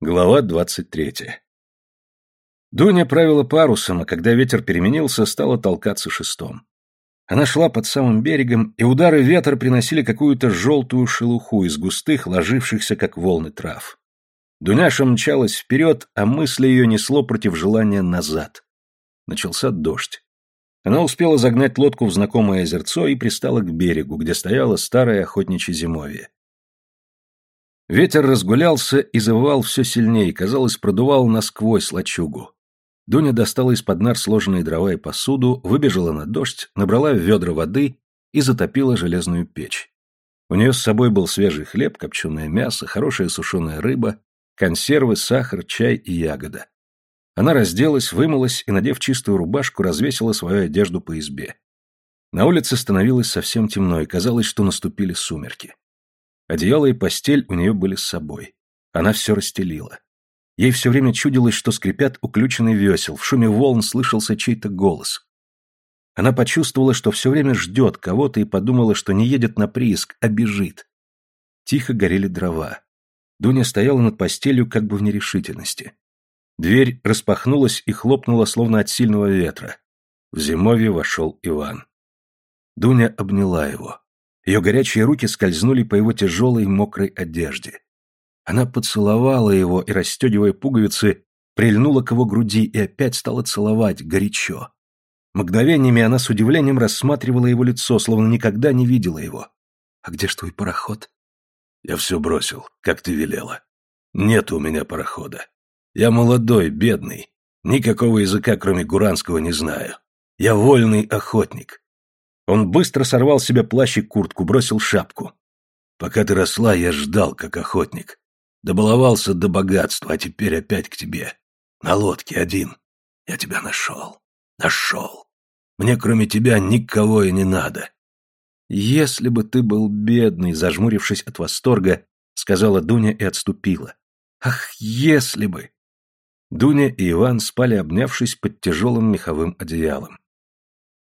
Глава двадцать третья. Дуня правила парусом, а когда ветер переменился, стала толкаться шестом. Она шла под самым берегом, и удары ветра приносили какую-то желтую шелуху из густых, ложившихся как волны трав. Дуняша мчалась вперед, а мысли ее несло против желания назад. Начался дождь. Она успела загнать лодку в знакомое озерцо и пристала к берегу, где стояло старое охотничье зимовье. Ветер разгулялся и завывал все сильнее, казалось, продувал насквозь лачугу. Дуня достала из-под нар сложенные дрова и посуду, выбежала на дождь, набрала в ведра воды и затопила железную печь. У нее с собой был свежий хлеб, копченое мясо, хорошая сушеная рыба, консервы, сахар, чай и ягода. Она разделась, вымылась и, надев чистую рубашку, развесила свою одежду по избе. На улице становилось совсем темно, и казалось, что наступили сумерки. Одеяло и постель у нее были с собой. Она все расстелила. Ей все время чудилось, что скрипят уключенный весел, в шуме волн слышался чей-то голос. Она почувствовала, что все время ждет кого-то и подумала, что не едет на прииск, а бежит. Тихо горели дрова. Дуня стояла над постелью как бы в нерешительности. Дверь распахнулась и хлопнула, словно от сильного ветра. В зимовье вошел Иван. Дуня обняла его. Ее горячие руки скользнули по его тяжелой мокрой одежде. Она поцеловала его и, расстегивая пуговицы, прильнула к его груди и опять стала целовать, горячо. Мгновениями она с удивлением рассматривала его лицо, словно никогда не видела его. «А где ж твой пароход?» «Я все бросил, как ты велела. Нет у меня парохода. Я молодой, бедный. Никакого языка, кроме гуранского, не знаю. Я вольный охотник. Он быстро сорвал себе плащ и куртку, бросил шапку. «Пока ты росла, я ждал, как охотник. Добаловался до богатства, а теперь опять к тебе. На лодке один. Я тебя нашел. Нашел. Мне кроме тебя никого и не надо». «Если бы ты был бедный», — зажмурившись от восторга, сказала Дуня и отступила. «Ах, если бы!» Дуня и Иван спали, обнявшись под тяжелым меховым одеялом.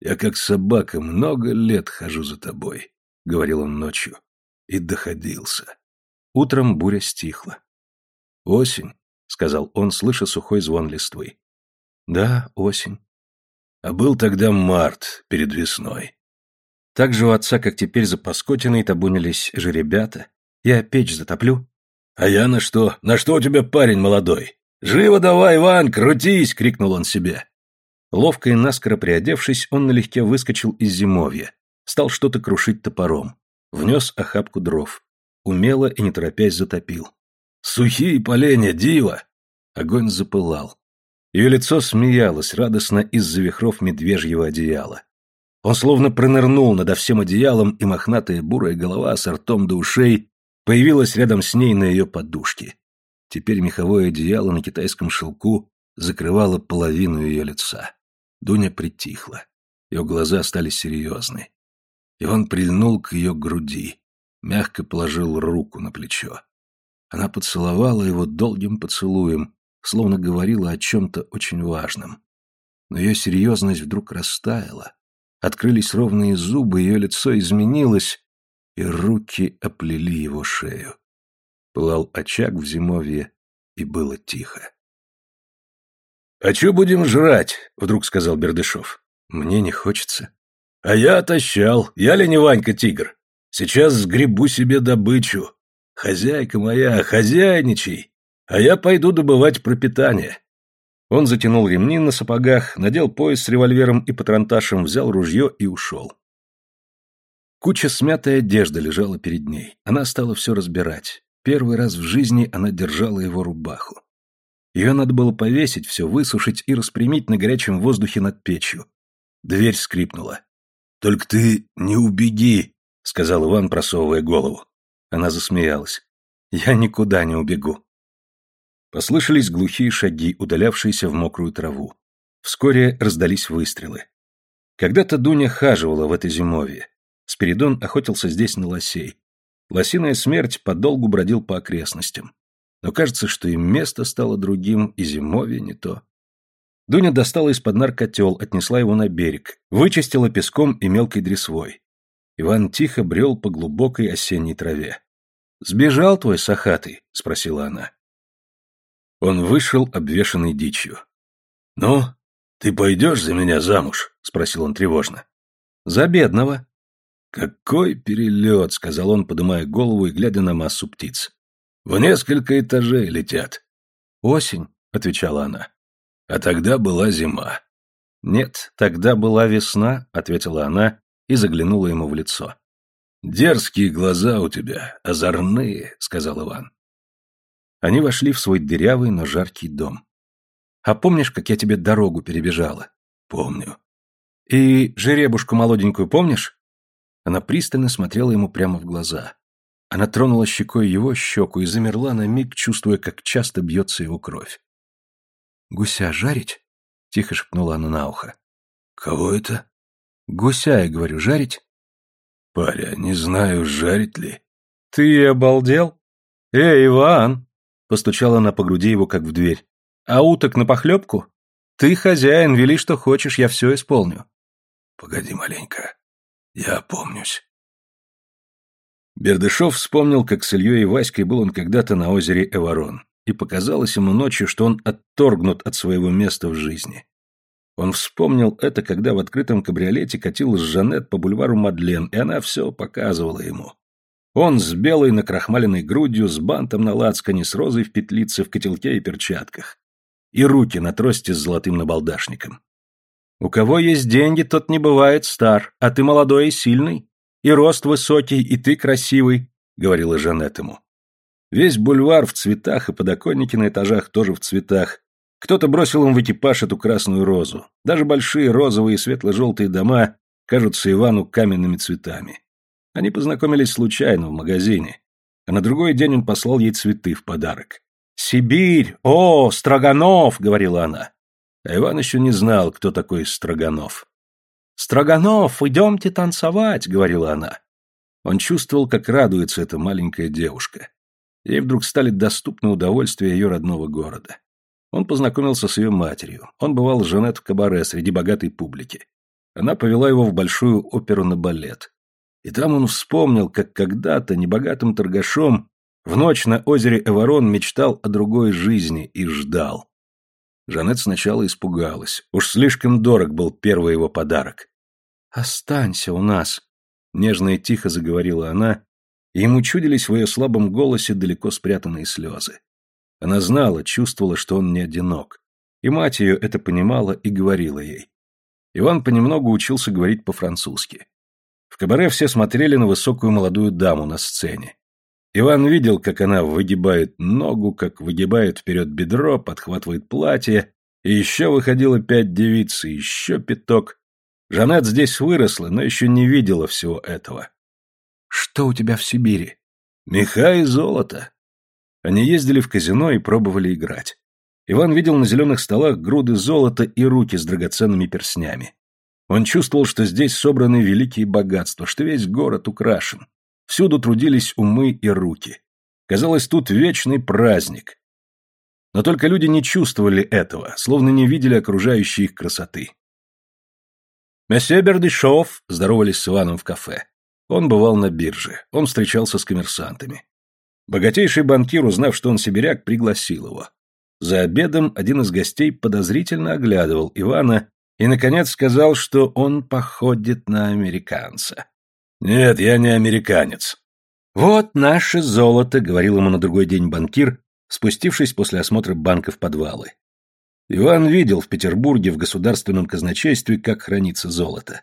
«Я как собака много лет хожу за тобой», — говорил он ночью, и доходился. Утром буря стихла. «Осень», — сказал он, слыша сухой звон листвы. «Да, осень». А был тогда март, перед весной. Так же у отца, как теперь за Паскотиной табунились жеребята. Я печь затоплю. «А я на что? На что у тебя парень молодой? Живо давай, Иван, крутись!» — крикнул он себе. Ловко и наскоро приодевшись, он налегке выскочил из зимовья, стал что-то крушить топором, внес охапку дров, умело и не торопясь затопил. «Сухие поленья, дива!» Огонь запылал. Ее лицо смеялось радостно из-за вихров медвежьего одеяла. Он словно пронырнул над всем одеялом, и мохнатая бурая голова с ртом до ушей появилась рядом с ней на ее подушке. Теперь меховое одеяло на китайском шелку закрывало половину ее лица. Дуня притихла. Ее глаза стали серьезны. И он прильнул к ее груди, мягко положил руку на плечо. Она поцеловала его долгим поцелуем, словно говорила о чем-то очень важном. Но ее серьезность вдруг растаяла. Открылись ровные зубы, ее лицо изменилось, и руки оплели его шею. Пылал очаг в зимовье, и было тихо. «А что будем жрать?» — вдруг сказал Бердышев. «Мне не хочется». «А я отощал. Я ли не Ванька-тигр? Сейчас сгребу себе добычу. Хозяйка моя, хозяйничай. А я пойду добывать пропитание». Он затянул ремни на сапогах, надел пояс с револьвером и патронташем, взял ружье и ушел. Куча смятой одежды лежала перед ней. Она стала все разбирать. Первый раз в жизни она держала его рубаху. Ее надо было повесить, все высушить и распрямить на горячем воздухе над печью. Дверь скрипнула. «Только ты не убеги», — сказал Иван, просовывая голову. Она засмеялась. «Я никуда не убегу». Послышались глухие шаги, удалявшиеся в мокрую траву. Вскоре раздались выстрелы. Когда-то Дуня хаживала в этой зимовье. Спиридон охотился здесь на лосей. Лосиная смерть подолгу бродил по окрестностям но кажется, что и место стало другим, и зимовье не то. Дуня достала из-под нар котел, отнесла его на берег, вычистила песком и мелкой дресвой. Иван тихо брел по глубокой осенней траве. «Сбежал твой сахатый?» — спросила она. Он вышел, обвешанный дичью. «Ну, ты пойдешь за меня замуж?» — спросил он тревожно. «За бедного». «Какой перелет!» — сказал он, поднимая голову и глядя на массу птиц. «В несколько этажей летят». «Осень», — отвечала она. «А тогда была зима». «Нет, тогда была весна», — ответила она и заглянула ему в лицо. «Дерзкие глаза у тебя, озорные», — сказал Иван. Они вошли в свой дырявый, но жаркий дом. «А помнишь, как я тебе дорогу перебежала?» «Помню». «И жеребушку молоденькую помнишь?» Она пристально смотрела ему прямо в глаза. Она тронула щекой его щеку и замерла на миг, чувствуя, как часто бьется его кровь. «Гуся жарить?» — тихо шепнула она на ухо. «Кого это?» «Гуся, я говорю, жарить?» «Паря, не знаю, жарить ли». «Ты обалдел? Эй, Иван!» — постучала она по груди его, как в дверь. «А уток на похлебку? Ты хозяин, вели, что хочешь, я все исполню». «Погоди маленько, я помнюсь». Бердышев вспомнил, как с Ильей и Васькой был он когда-то на озере Эворон, и показалось ему ночью, что он отторгнут от своего места в жизни. Он вспомнил это, когда в открытом кабриолете катил с Жанет по бульвару Мадлен, и она все показывала ему. Он с белой накрахмаленной грудью, с бантом на лацкане, с розой в петлице, в котелке и перчатках. И руки на трости с золотым набалдашником. «У кого есть деньги, тот не бывает стар, а ты молодой и сильный. И рост высокий, и ты красивый», — говорила Жанет ему. Весь бульвар в цветах, и подоконники на этажах тоже в цветах. Кто-то бросил им в экипаж эту красную розу. Даже большие розовые и светло-желтые дома кажутся Ивану каменными цветами. Они познакомились случайно в магазине, а на другой день он послал ей цветы в подарок. «Сибирь! О, Строганов!» — говорила она. А Иван еще не знал, кто такой Строганов. «Строганов, идемте танцевать!» — говорила она. Он чувствовал, как радуется эта маленькая девушка. Ей вдруг стали доступны удовольствия ее родного города. Он познакомился с ее матерью. Он бывал с Жанет в кабаре среди богатой публики. Она повела его в большую оперу на балет. И там он вспомнил, как когда-то небогатым торгашом в ночь на озере Эворон мечтал о другой жизни и ждал. Жанет сначала испугалась. Уж слишком дорог был первый его подарок. «Останься у нас», — нежно и тихо заговорила она, и ему чудились в ее слабом голосе далеко спрятанные слезы. Она знала, чувствовала, что он не одинок. И мать ее это понимала и говорила ей. Иван понемногу учился говорить по-французски. В кабаре все смотрели на высокую молодую даму на сцене. Иван видел, как она выгибает ногу, как выгибает вперед бедро, подхватывает платье, и еще выходило пять девиц, и еще пяток. Жанет здесь выросла, но еще не видела всего этого. «Что у тебя в Сибири?» «Меха и золото». Они ездили в казино и пробовали играть. Иван видел на зеленых столах груды золота и руки с драгоценными перстнями. Он чувствовал, что здесь собраны великие богатства, что весь город украшен. Всюду трудились умы и руки. Казалось, тут вечный праздник. Но только люди не чувствовали этого, словно не видели окружающей их красоты. «Месье Бердышов», — здоровались с Иваном в кафе. Он бывал на бирже, он встречался с коммерсантами. Богатейший банкир, узнав, что он сибиряк, пригласил его. За обедом один из гостей подозрительно оглядывал Ивана и, наконец, сказал, что он походит на американца. «Нет, я не американец». «Вот наше золото», — говорил ему на другой день банкир, спустившись после осмотра банка в подвалы. Иван видел в Петербурге в государственном казначействе, как хранится золото.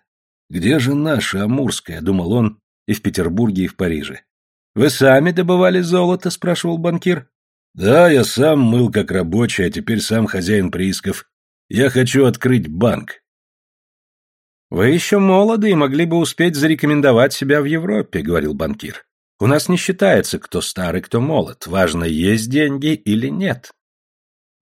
«Где же наше Амурское?» — думал он и в Петербурге, и в Париже. «Вы сами добывали золото?» — спрашивал банкир. «Да, я сам мыл как рабочий, а теперь сам хозяин приисков. Я хочу открыть банк». «Вы еще молоды и могли бы успеть зарекомендовать себя в Европе», — говорил банкир. «У нас не считается, кто старый, кто молод. Важно, есть деньги или нет».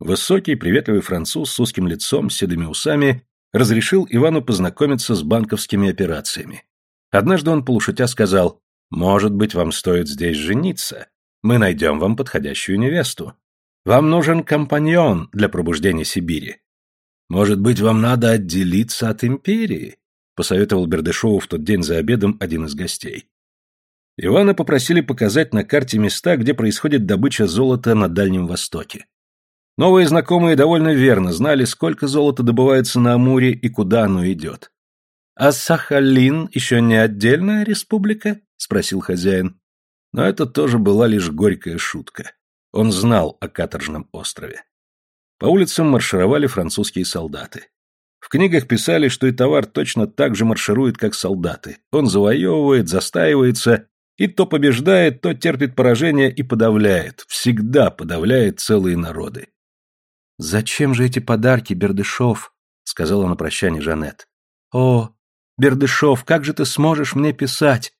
Высокий, приветливый француз с узким лицом, с седыми усами разрешил Ивану познакомиться с банковскими операциями. Однажды он полушутя сказал, «Может быть, вам стоит здесь жениться? Мы найдем вам подходящую невесту. Вам нужен компаньон для пробуждения Сибири. Может быть, вам надо отделиться от империи?» посоветовал Бердышову в тот день за обедом один из гостей. Ивана попросили показать на карте места, где происходит добыча золота на Дальнем Востоке. Новые знакомые довольно верно знали, сколько золота добывается на Амуре и куда оно идет. «А Сахалин еще не отдельная республика?» — спросил хозяин. Но это тоже была лишь горькая шутка. Он знал о каторжном острове. По улицам маршировали французские солдаты. В книгах писали, что и товар точно так же марширует, как солдаты. Он завоевывает, застаивается и то побеждает, то терпит поражение и подавляет. Всегда подавляет целые народы. «Зачем же эти подарки, Бердышов?» — сказала на прощание Жанет. «О, Бердышов, как же ты сможешь мне писать?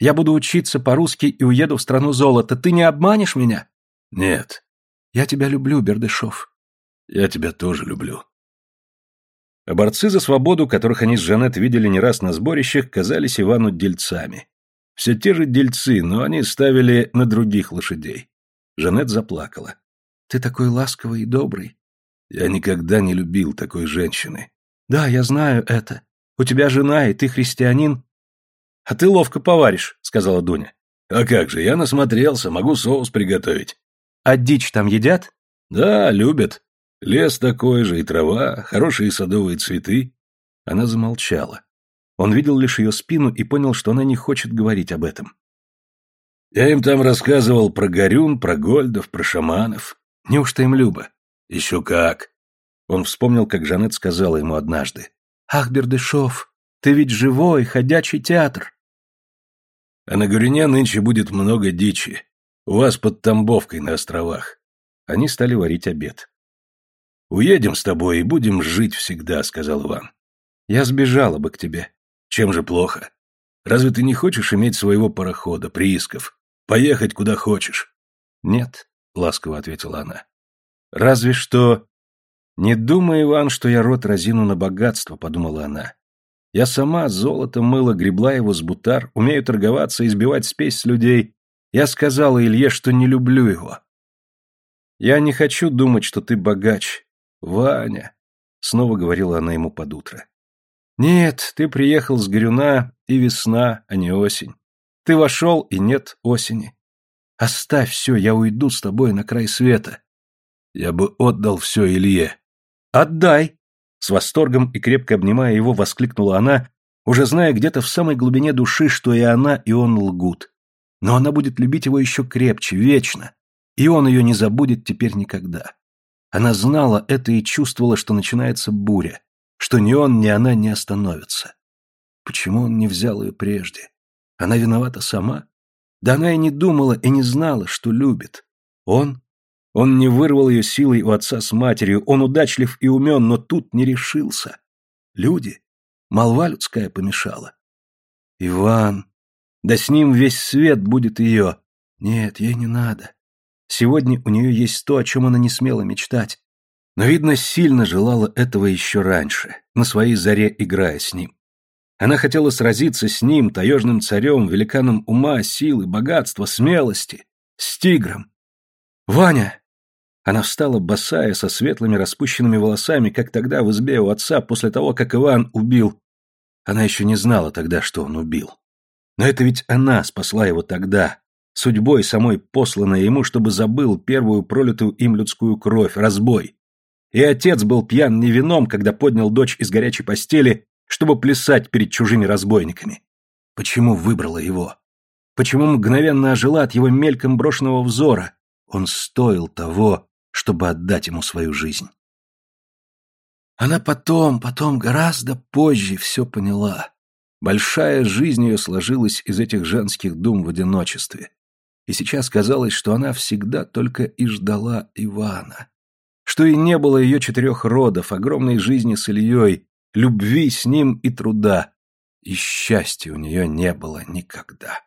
Я буду учиться по-русски и уеду в страну золота. Ты не обманешь меня?» «Нет». «Я тебя люблю, Бердышов». «Я тебя тоже люблю». А борцы за свободу, которых они с Жанет видели не раз на сборищах, казались Ивану дельцами. Все те же дельцы, но они ставили на других лошадей. Жанет заплакала. «Ты такой ласковый и добрый». «Я никогда не любил такой женщины». «Да, я знаю это. У тебя жена, и ты христианин». «А ты ловко поваришь», — сказала Дуня. «А как же, я насмотрелся, могу соус приготовить». «А дичь там едят?» «Да, любят. Лес такой же, и трава, хорошие садовые цветы». Она замолчала. Он видел лишь ее спину и понял, что она не хочет говорить об этом. «Я им там рассказывал про Горюн, про Гольдов, про шаманов. Неужто им Люба?» «Еще как!» Он вспомнил, как Жанет сказала ему однажды. «Ах, Бердышев, ты ведь живой, ходячий театр!» «А на Горюне нынче будет много дичи. У вас под Тамбовкой на островах». Они стали варить обед. «Уедем с тобой и будем жить всегда», — сказал Иван. «Я сбежала бы к тебе». «Чем же плохо? Разве ты не хочешь иметь своего парохода, приисков? Поехать куда хочешь?» «Нет», — ласково ответила она. «Разве что...» «Не думай, Иван, что я рот разину на богатство», — подумала она. «Я сама золото мыла, гребла его с бутар, умею торговаться и сбивать спесь с людей. Я сказала Илье, что не люблю его». «Я не хочу думать, что ты богач. Ваня», — снова говорила она ему под утро. «Нет, ты приехал с Горюна, и весна, а не осень. Ты вошел, и нет осени. Оставь все, я уйду с тобой на край света. Я бы отдал все Илье. Отдай! С восторгом и крепко обнимая его, воскликнула она, уже зная где-то в самой глубине души, что и она, и он лгут. Но она будет любить его еще крепче, вечно, и он ее не забудет теперь никогда. Она знала это и чувствовала, что начинается буря, что ни он, ни она не остановятся. Почему он не взял ее прежде? Она виновата сама? Да она и не думала, и не знала, что любит. Он он не вырвал ее силой у отца с матерью, он удачлив и умен, но тут не решился. Люди, молва людская помешала. Иван, да с ним весь свет будет ее. Нет, ей не надо. Сегодня у нее есть то, о чем она не смела мечтать. Но, видно, сильно желала этого еще раньше, на своей заре играя с ним. Она хотела сразиться с ним, таежным царем, великаном ума, силы, богатства, смелости, с тигром. «Ваня!» Она встала босая, со светлыми распущенными волосами, как тогда в избе у отца, после того, как Иван убил. Она еще не знала тогда, что он убил. Но это ведь она спасла его тогда, судьбой самой посланной ему, чтобы забыл первую пролитую им людскую кровь, разбой. И отец был пьян не вином, когда поднял дочь из горячей постели, чтобы плясать перед чужими разбойниками. Почему выбрала его? Почему мгновенно ожила от его мельком брошенного взора? Он стоил того, чтобы отдать ему свою жизнь. Она потом, потом, гораздо позже все поняла. Большая жизнь ее сложилась из этих женских дум в одиночестве. И сейчас казалось, что она всегда только и ждала Ивана. Что и не было ее четырех родов, огромной жизни с Ильей, любви с ним и труда. И счастья у нее не было никогда.